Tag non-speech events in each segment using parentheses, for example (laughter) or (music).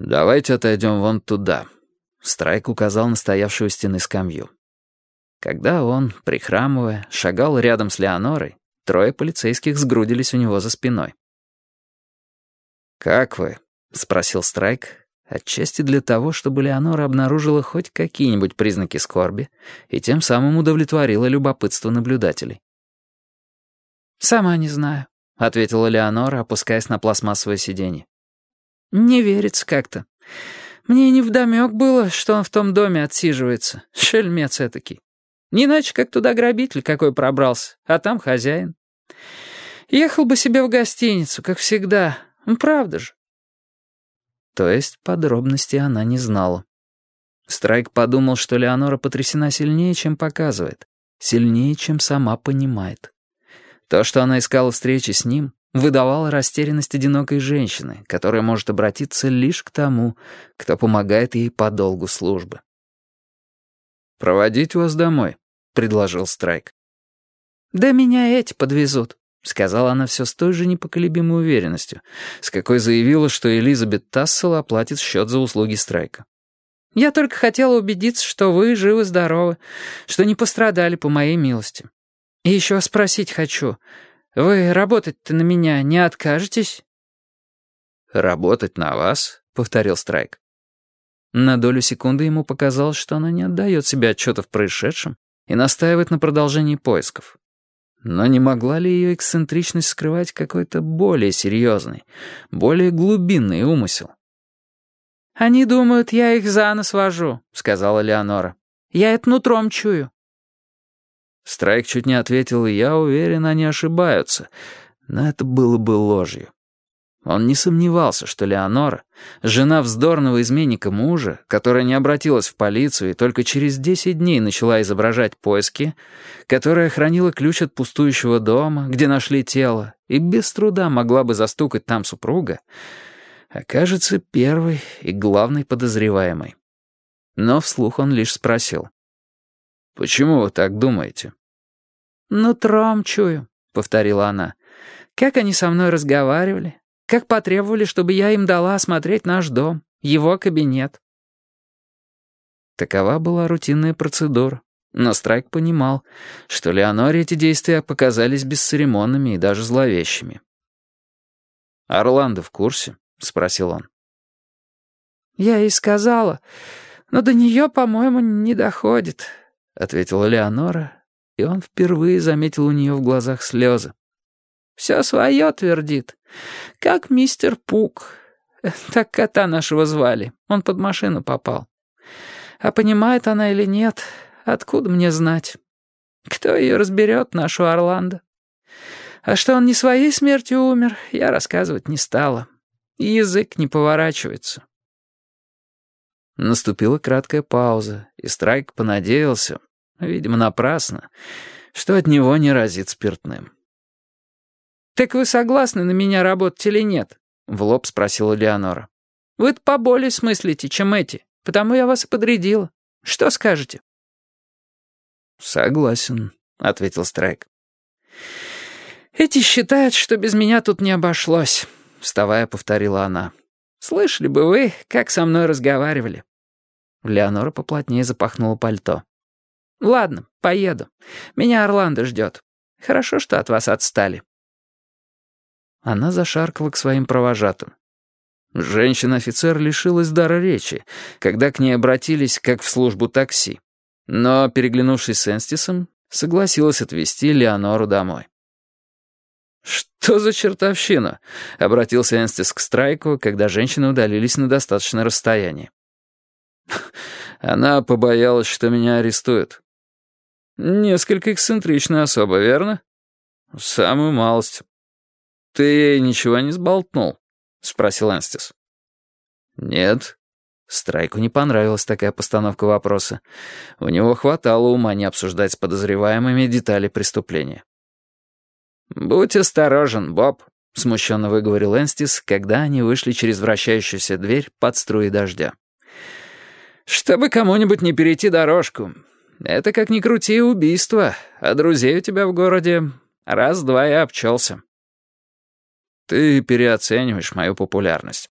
«Давайте отойдем вон туда», — Страйк указал на стоявшую у стены скамью. Когда он, прихрамывая, шагал рядом с Леонорой, трое полицейских сгрудились у него за спиной. «Как вы?» — спросил Страйк, отчасти для того, чтобы Леонора обнаружила хоть какие-нибудь признаки скорби и тем самым удовлетворила любопытство наблюдателей. «Сама не знаю», — ответила Леонора, опускаясь на пластмассовое сиденье. «Не верится как-то. Мне и невдомёк было, что он в том доме отсиживается. Шельмец этакий. Не иначе, как туда грабитель какой пробрался, а там хозяин. Ехал бы себе в гостиницу, как всегда. Ну, правда же». То есть подробностей она не знала. Страйк подумал, что Леонора потрясена сильнее, чем показывает, сильнее, чем сама понимает. То, что она искала встречи с ним, выдавало растерянность одинокой женщины, которая может обратиться лишь к тому, кто помогает ей по долгу службы. «Проводить вас домой», — предложил Страйк. «Да меня эти подвезут», — сказала она все с той же непоколебимой уверенностью, с какой заявила, что Элизабет Тассел оплатит счет за услуги Страйка. «Я только хотела убедиться, что вы живы-здоровы, что не пострадали по моей милости. И еще спросить хочу. Вы работать-то на меня не откажетесь?» «Работать на вас?» — повторил Страйк. На долю секунды ему показалось, что она не отдает себе отчета в происшедшем и настаивает на продолжении поисков. Но не могла ли ее эксцентричность скрывать какой-то более серьезный, более глубинный умысел? «Они думают, я их за нос вожу», — сказала Леонора. «Я это нутром чую». Страйк чуть не ответил, я уверен, они ошибаются. Но это было бы ложью. Он не сомневался, что Леонора, жена вздорного изменника мужа, которая не обратилась в полицию и только через десять дней начала изображать поиски, которая хранила ключ от пустующего дома, где нашли тело, и без труда могла бы застукать там супруга, окажется первой и главной подозреваемой. Но вслух он лишь спросил. «Почему вы так думаете?» «Нутром чую», — повторила она. «Как они со мной разговаривали, как потребовали, чтобы я им дала осмотреть наш дом, его кабинет». Такова была рутинная процедура. Но Страйк понимал, что Леоноре эти действия показались бесцеремонными и даже зловещими. «Орландо в курсе?» — спросил он. «Я ей сказала, но до нее, по-моему, не доходит», — ответила Леонора, и он впервые заметил у нее в глазах слезы. «Все свое твердит, как мистер Пук. (laughs) Так кота нашего звали, он под машину попал. А понимает она или нет, откуда мне знать? Кто ее разберет, нашу Орландо? А что он не своей смертью умер, я рассказывать не стала. язык не поворачивается». Наступила краткая пауза, и Страйк понадеялся, видимо, напрасно, что от него не разит спиртным. «Так вы согласны на меня работать или нет?» — в лоб спросила Леонора. «Вы-то поболее смыслите, чем эти, потому я вас и подрядила. Что скажете?» «Согласен», — ответил Страйк. «Эти считают, что без меня тут не обошлось», — вставая, повторила она. «Слышали бы вы, как со мной разговаривали». Леонора поплотнее запахнула пальто. «Ладно, поеду. Меня Орландо ждет. Хорошо, что от вас отстали». Она зашаркала к своим провожатым. Женщина-офицер лишилась дара речи, когда к ней обратились как в службу такси. Но, переглянувшись с Энстисом, согласилась отвезти Леонору домой. «Что за чертовщина?» — обратился Энстис к Страйку, когда женщины удалились на достаточное расстояние. Она побоялась, что меня арестуют. Несколько эксцентричная особа, верно? Самую малость. Ты ей ничего не сболтнул? Спросил Энстис. Нет. Страйку не понравилась такая постановка вопроса. У него хватало ума не обсуждать с подозреваемыми детали преступления. «Будь осторожен, Боб», — смущенно выговорил Энстис, когда они вышли через вращающуюся дверь под струи дождя. «Чтобы кому-нибудь не перейти дорожку. Это, как ни крути, убийство, а друзей у тебя в городе раз-два и обчелся. Ты переоцениваешь мою популярность.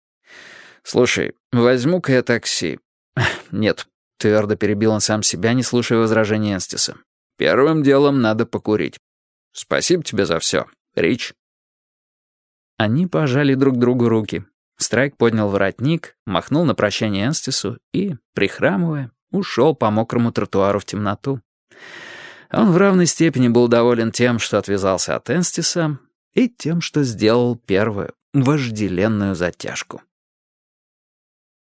«Слушай, возьму-ка я такси». (laughs) «Нет», — твердо перебил он сам себя, не слушая возражений Энстиса. «Первым делом надо покурить. Спасибо тебе за все, Рич». Они пожали друг другу руки. Страйк поднял воротник, махнул на прощание Энстису и, прихрамывая, ушел по мокрому тротуару в темноту. Он в равной степени был доволен тем, что отвязался от Энстиса, и тем, что сделал первую вожделенную затяжку.